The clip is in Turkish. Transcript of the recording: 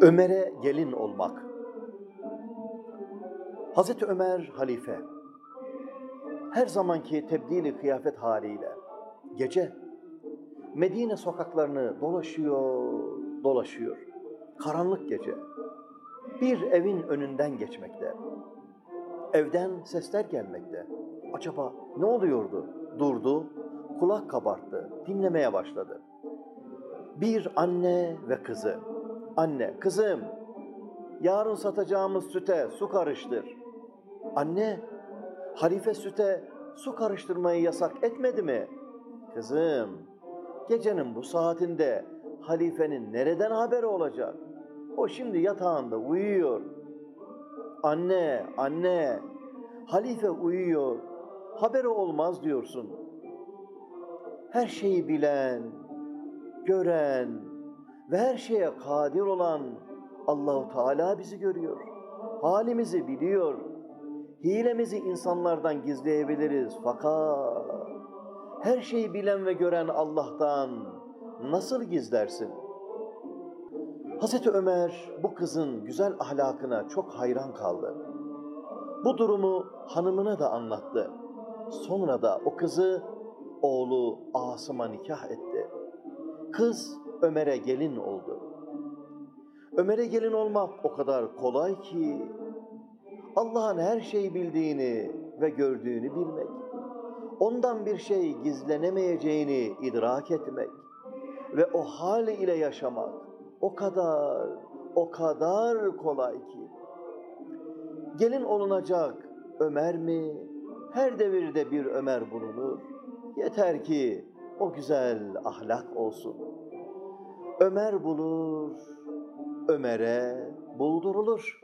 Ömer'e gelin olmak. Hazreti Ömer halife. Her zamanki tebdili kıyafet haliyle gece Medine sokaklarını dolaşıyor, dolaşıyor. Karanlık gece. Bir evin önünden geçmekte. Evden sesler gelmekte. Acaba ne oluyordu? Durdu, kulak kabarttı, dinlemeye başladı. Bir anne ve kızı. Anne, kızım, yarın satacağımız süte su karıştır. Anne, halife süte su karıştırmayı yasak etmedi mi? Kızım, gecenin bu saatinde halifenin nereden haberi olacak? O şimdi yatağında uyuyor. Anne, anne, halife uyuyor. Haberi olmaz diyorsun. Her şeyi bilen, gören ve her şeye kadir olan Allahu Teala bizi görüyor. Halimizi biliyor. Hilemizi insanlardan gizleyebiliriz fakat her şeyi bilen ve gören Allah'tan nasıl gizlersin? Hazreti Ömer bu kızın güzel ahlakına çok hayran kaldı. Bu durumu hanımına da anlattı. Sonra da o kızı oğlu Asım'a nikah etti. Kız Ömer'e gelin oldu. Ömer'e gelin olmak o kadar kolay ki Allah'ın her şeyi bildiğini ve gördüğünü bilmek, ondan bir şey gizlenemeyeceğini idrak etmek ve o hal ile yaşamak o kadar, o kadar kolay ki. Gelin olunacak Ömer mi? Her devirde bir Ömer bulunur. Yeter ki o güzel ahlak olsun. Ömer bulur, Ömer'e buldurulur.